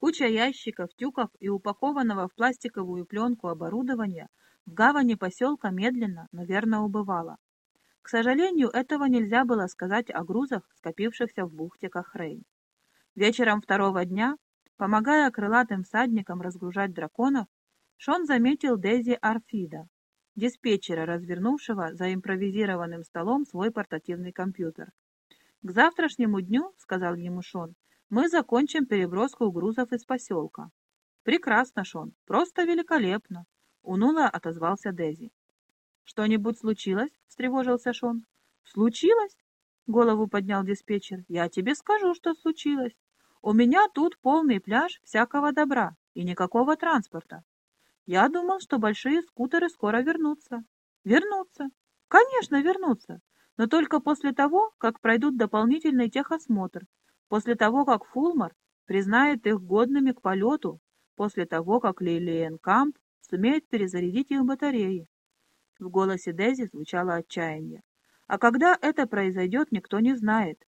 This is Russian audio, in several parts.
Куча ящиков, тюков и упакованного в пластиковую пленку оборудования в гавани поселка медленно, но верно убывала. К сожалению, этого нельзя было сказать о грузах, скопившихся в бухте Кахрейн. Вечером второго дня, помогая крылатым всадникам разгружать драконов, Шон заметил Дези Арфида, диспетчера, развернувшего за импровизированным столом свой портативный компьютер. «К завтрашнему дню, — сказал ему Шон, — мы закончим переброску грузов из поселка». «Прекрасно, Шон, просто великолепно!» — уныло отозвался Дези. «Что-нибудь случилось?» — встревожился Шон. «Случилось?» — голову поднял диспетчер. «Я тебе скажу, что случилось. У меня тут полный пляж всякого добра и никакого транспорта. Я думал, что большие скутеры скоро вернутся. Вернутся. Конечно, вернутся. Но только после того, как пройдут дополнительный техосмотр, после того, как Фулмар признает их годными к полету, после того, как Лилиен Камп сумеет перезарядить их батареи. В голосе Дези звучало отчаяние. А когда это произойдет, никто не знает.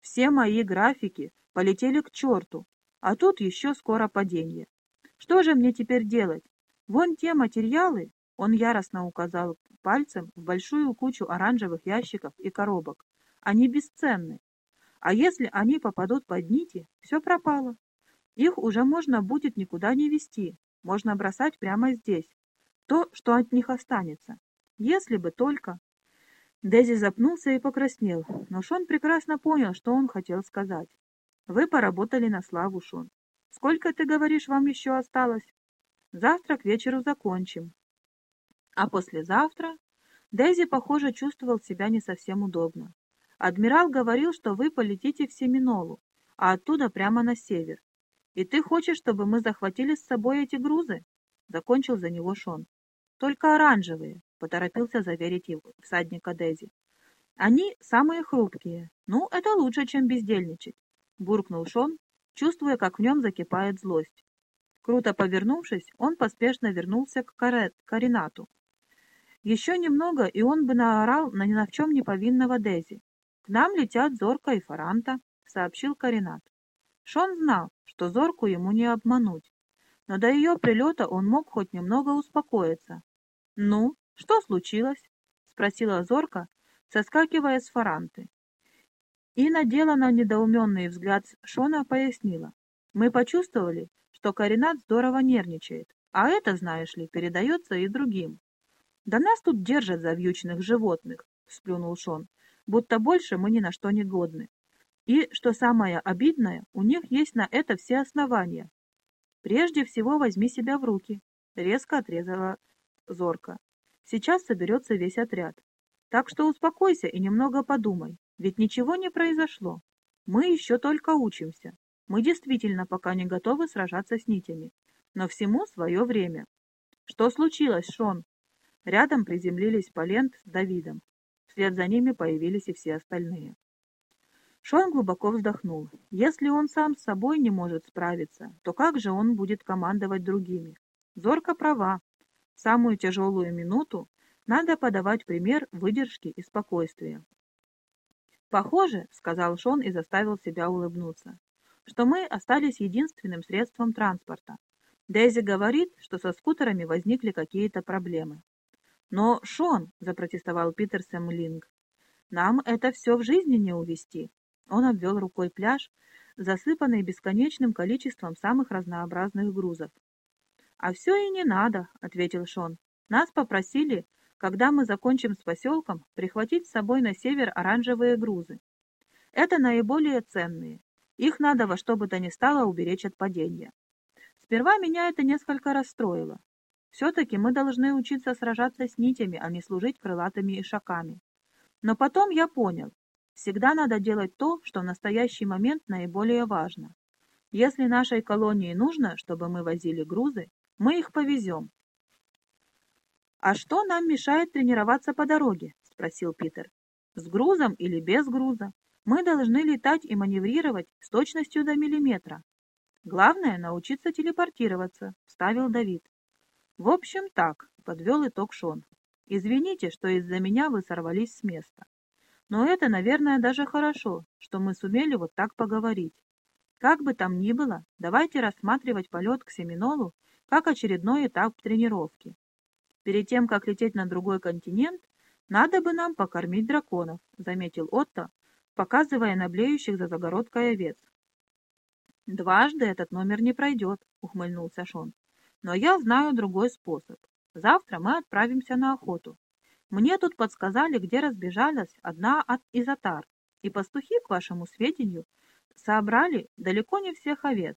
Все мои графики полетели к черту, а тут еще скоро падение. Что же мне теперь делать? Вон те материалы, он яростно указал пальцем в большую кучу оранжевых ящиков и коробок. Они бесценны. А если они попадут под нити, все пропало. Их уже можно будет никуда не вести, можно бросать прямо здесь. То, что от них останется. Если бы только... Дези запнулся и покраснел, но Шон прекрасно понял, что он хотел сказать. «Вы поработали на славу, Шон. Сколько, ты говоришь, вам еще осталось?» Завтра к вечеру закончим. А послезавтра Дейзи, похоже, чувствовал себя не совсем удобно. Адмирал говорил, что вы полетите в Семинолу, а оттуда прямо на север. И ты хочешь, чтобы мы захватили с собой эти грузы? Закончил за него Шон. Только оранжевые, поторопился заверить его всадника Дейзи. Они самые хрупкие. Ну, это лучше, чем бездельничать, буркнул Шон, чувствуя, как в нем закипает злость. Круто повернувшись, он поспешно вернулся к Каринату. Еще немного, и он бы наорал на ни на в чем не повинного Дези. «К нам летят Зорка и Фаранта», — сообщил Каринат. Шон знал, что Зорку ему не обмануть, но до ее прилета он мог хоть немного успокоиться. «Ну, что случилось?» — спросила Зорка, соскакивая с Фаранты. И надела на недоуменный взгляд Шона пояснила. «Мы почувствовали, что Каринат здорово нервничает, а это, знаешь ли, передается и другим. «Да нас тут держат за вьючных животных», — сплюнул Шон, «будто больше мы ни на что не годны. И, что самое обидное, у них есть на это все основания. Прежде всего возьми себя в руки», — резко отрезала Зорка. «Сейчас соберется весь отряд. Так что успокойся и немного подумай, ведь ничего не произошло. Мы еще только учимся. Мы действительно пока не готовы сражаться с нитями, но всему свое время. Что случилось, Шон? Рядом приземлились Полент с Давидом. Вслед за ними появились и все остальные. Шон глубоко вздохнул. Если он сам с собой не может справиться, то как же он будет командовать другими? Зорка права. В самую тяжелую минуту надо подавать пример выдержки и спокойствия. «Похоже», — сказал Шон и заставил себя улыбнуться, что мы остались единственным средством транспорта. Дейзи говорит, что со скутерами возникли какие-то проблемы. «Но, Шон», — запротестовал Питер Сэмлинг, — «нам это все в жизни не увести». Он обвел рукой пляж, засыпанный бесконечным количеством самых разнообразных грузов. «А все и не надо», — ответил Шон. «Нас попросили, когда мы закончим с поселком, прихватить с собой на север оранжевые грузы. Это наиболее ценные, их надо во что бы то ни стало уберечь от падения. Сперва меня это несколько расстроило. Все-таки мы должны учиться сражаться с нитями, а не служить крылатыми ишаками. Но потом я понял, всегда надо делать то, что в настоящий момент наиболее важно. Если нашей колонии нужно, чтобы мы возили грузы, мы их повезем. «А что нам мешает тренироваться по дороге?» — спросил Питер. «С грузом или без груза? Мы должны летать и маневрировать с точностью до миллиметра. Главное — научиться телепортироваться, — вставил Давид. В общем, так, — подвел итог Шон. Извините, что из-за меня вы сорвались с места. Но это, наверное, даже хорошо, что мы сумели вот так поговорить. Как бы там ни было, давайте рассматривать полет к Семинолу как очередной этап тренировки. Перед тем, как лететь на другой континент, надо бы нам покормить драконов, заметил Отто, показывая на блеющих за загородкой овец. «Дважды этот номер не пройдет», — ухмыльнулся Шон. «Но я знаю другой способ. Завтра мы отправимся на охоту. Мне тут подсказали, где разбежалась одна от изотар, и пастухи, к вашему сведению, собрали далеко не всех овец.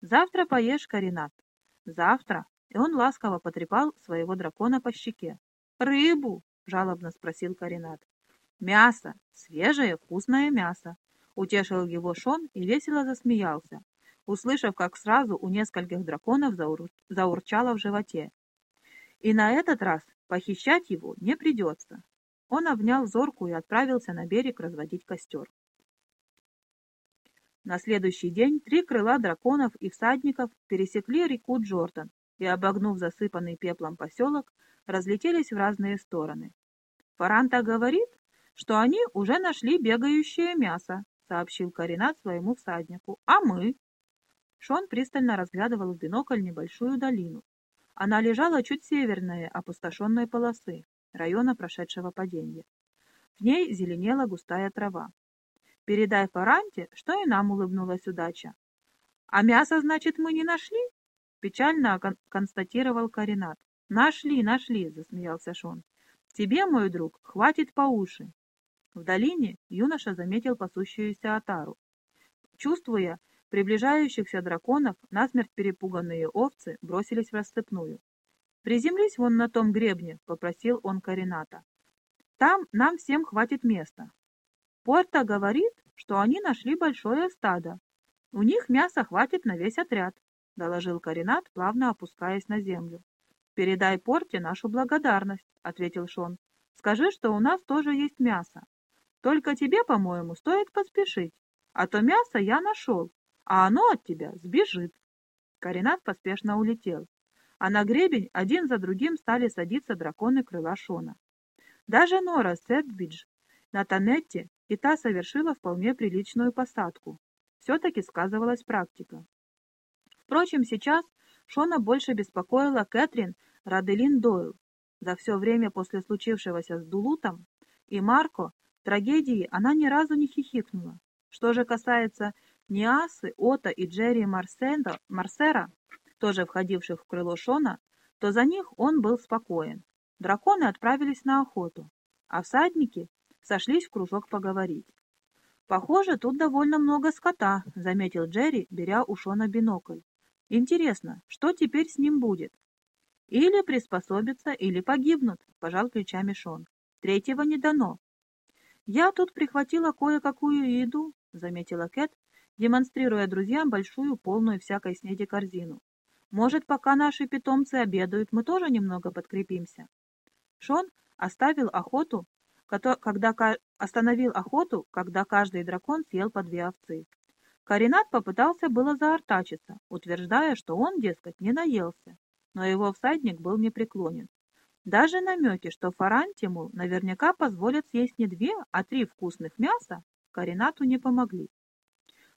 Завтра поешь, Каринат. Завтра. И он ласково потрепал своего дракона по щеке. «Рыбу!» — жалобно спросил Каринат. «Мясо! Свежее, вкусное мясо!» Утешил его Шон и весело засмеялся, услышав, как сразу у нескольких драконов заур... заурчало в животе. И на этот раз похищать его не придется. Он обнял Зорку и отправился на берег разводить костер. На следующий день три крыла драконов и всадников пересекли реку Джордан и, обогнув засыпанный пеплом поселок, разлетелись в разные стороны. Фаранта говорит, что они уже нашли бегающее мясо, сообщил Каринат своему всаднику. А мы? Шон пристально разглядывал в бинокль небольшую долину. Она лежала чуть севернее опустошенной полосы, района прошедшего падения. В ней зеленела густая трава. Передай Фаранте, что и нам улыбнулась удача. А мясо, значит, мы не нашли? Печально кон констатировал Каринат. Нашли, нашли, засмеялся Шон. Тебе, мой друг, хватит по уши. В долине юноша заметил пасущуюся отару. Чувствуя приближающихся драконов, насмерть перепуганные овцы бросились в расцепную. «Приземлись вон на том гребне», — попросил он Карината. «Там нам всем хватит места. Порта говорит, что они нашли большое стадо. У них мяса хватит на весь отряд, — доложил Каринат, плавно опускаясь на землю. «Передай Порте нашу благодарность», — ответил Шон. «Скажи, что у нас тоже есть мясо. Только тебе, по-моему, стоит поспешить, а то мясо я нашел, а оно от тебя сбежит». Каринат поспешно улетел, а на гребень один за другим стали садиться драконы крыла Шона. Даже Нора Сетбидж на Танетте и та совершила вполне приличную посадку. Все-таки сказывалась практика. Впрочем, сейчас Шона больше беспокоила Кэтрин Раделин Дойл. За все время после случившегося с Дулутом и Марко трагедии она ни разу не хихикнула. Что же касается Ниасы, Ота и Джерри Марсенда, Марсера, тоже входивших в крыло Шона, то за них он был спокоен. Драконы отправились на охоту, а всадники сошлись в кружок поговорить. «Похоже, тут довольно много скота», — заметил Джерри, беря у Шона бинокль. «Интересно, что теперь с ним будет?» «Или приспособятся, или погибнут», — пожал плечами Шон. «Третьего не дано». «Я тут прихватила кое-какую еду», — заметила Кэт, демонстрируя друзьям большую, полную всякой снеди корзину. «Может, пока наши питомцы обедают, мы тоже немного подкрепимся?» Шон оставил охоту когда остановил охоту, когда каждый дракон съел по две овцы. Каринат попытался было заортачиться, утверждая, что он, дескать, не наелся, но его всадник был непреклонен. Даже намеки, что Фарантиму наверняка позволят съесть не две, а три вкусных мяса, Каринату не помогли.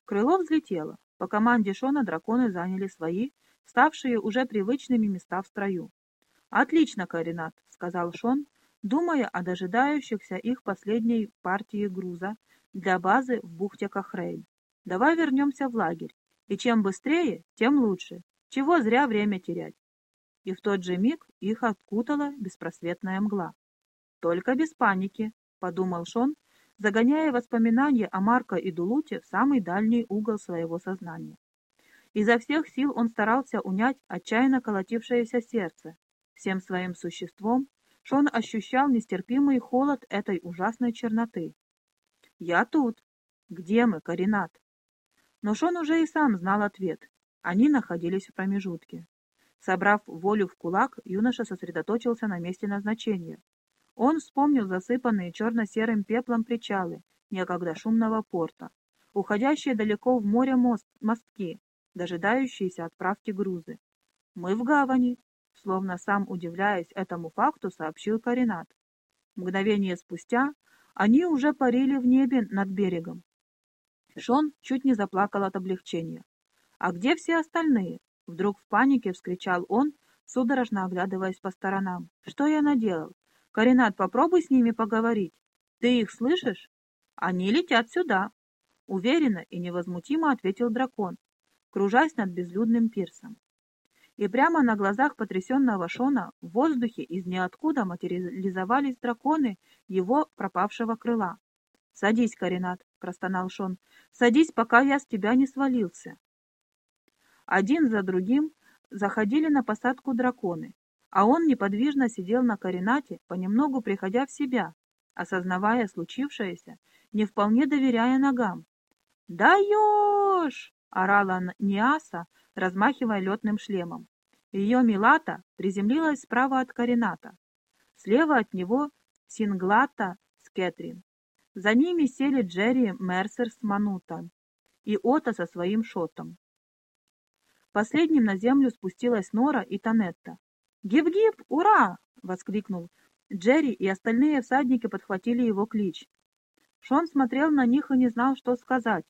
Крыло взлетело. По команде Шона драконы заняли свои, ставшие уже привычными места в строю. «Отлично, Каринат», — сказал Шон, думая о дожидающихся их последней партии груза для базы в бухте Кахрейн. Давай вернемся в лагерь, и чем быстрее, тем лучше. Чего зря время терять. И в тот же миг их откутала беспросветная мгла. Только без паники, подумал Шон, загоняя воспоминания о Марко и Дулуте в самый дальний угол своего сознания. Изо всех сил он старался унять отчаянно колотившееся сердце, всем своим существом Шон ощущал нестерпимый холод этой ужасной черноты. «Я тут. Где мы, Каринат?» Но Шон уже и сам знал ответ. Они находились в промежутке. Собрав волю в кулак, юноша сосредоточился на месте назначения. Он вспомнил засыпанные черно-серым пеплом причалы некогда шумного порта, уходящие далеко в море мост, мостки, дожидающиеся отправки грузы. «Мы в гавани», Словно сам удивляясь этому факту, сообщил Каринат. Мгновение спустя они уже парили в небе над берегом. Шон чуть не заплакал от облегчения. «А где все остальные?» Вдруг в панике вскричал он, судорожно оглядываясь по сторонам. «Что я наделал? Каринат, попробуй с ними поговорить. Ты их слышишь? Они летят сюда!» Уверенно и невозмутимо ответил дракон, кружась над безлюдным пирсом. И прямо на глазах потрясенного Шона в воздухе из ниоткуда материализовались драконы его пропавшего крыла. «Садись, Каринат», — простонал Шон, — «садись, пока я с тебя не свалился». Один за другим заходили на посадку драконы, а он неподвижно сидел на Каринате, понемногу приходя в себя, осознавая случившееся, не вполне доверяя ногам. «Даешь!» — орала Ниаса, размахивая летным шлемом. Ее Милата приземлилась справа от Карината. Слева от него Синглата с Кэтрин. За ними сели Джерри Мерсер с Манутом и Ота со своим шотом. Последним на землю спустилась Нора и Танетта. «Гиб-гиб! Ура!» — воскликнул. Джерри и остальные всадники подхватили его клич. Шон смотрел на них и не знал, что сказать.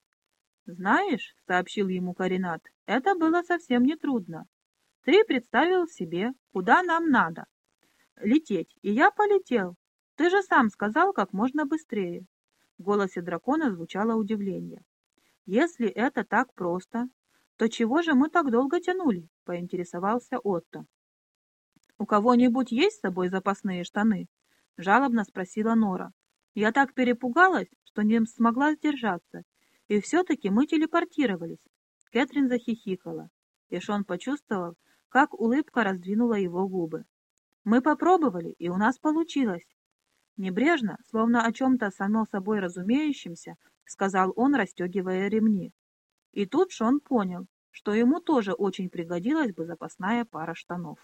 «Знаешь», — сообщил ему Каринат, — «это было совсем нетрудно. Ты представил себе, куда нам надо. Лететь, и я полетел. Ты же сам сказал, как можно быстрее. В голосе дракона звучало удивление. «Если это так просто, то чего же мы так долго тянули?» — поинтересовался Отто. «У кого-нибудь есть с собой запасные штаны?» — жалобно спросила Нора. «Я так перепугалась, что не смогла сдержаться, и все-таки мы телепортировались». Кэтрин захихикала, и Шон почувствовал, как улыбка раздвинула его губы. «Мы попробовали, и у нас получилось. Небрежно, словно о чем-то само собой разумеющемся, сказал он, расстегивая ремни. И тут Шон понял, что ему тоже очень пригодилась бы запасная пара штанов.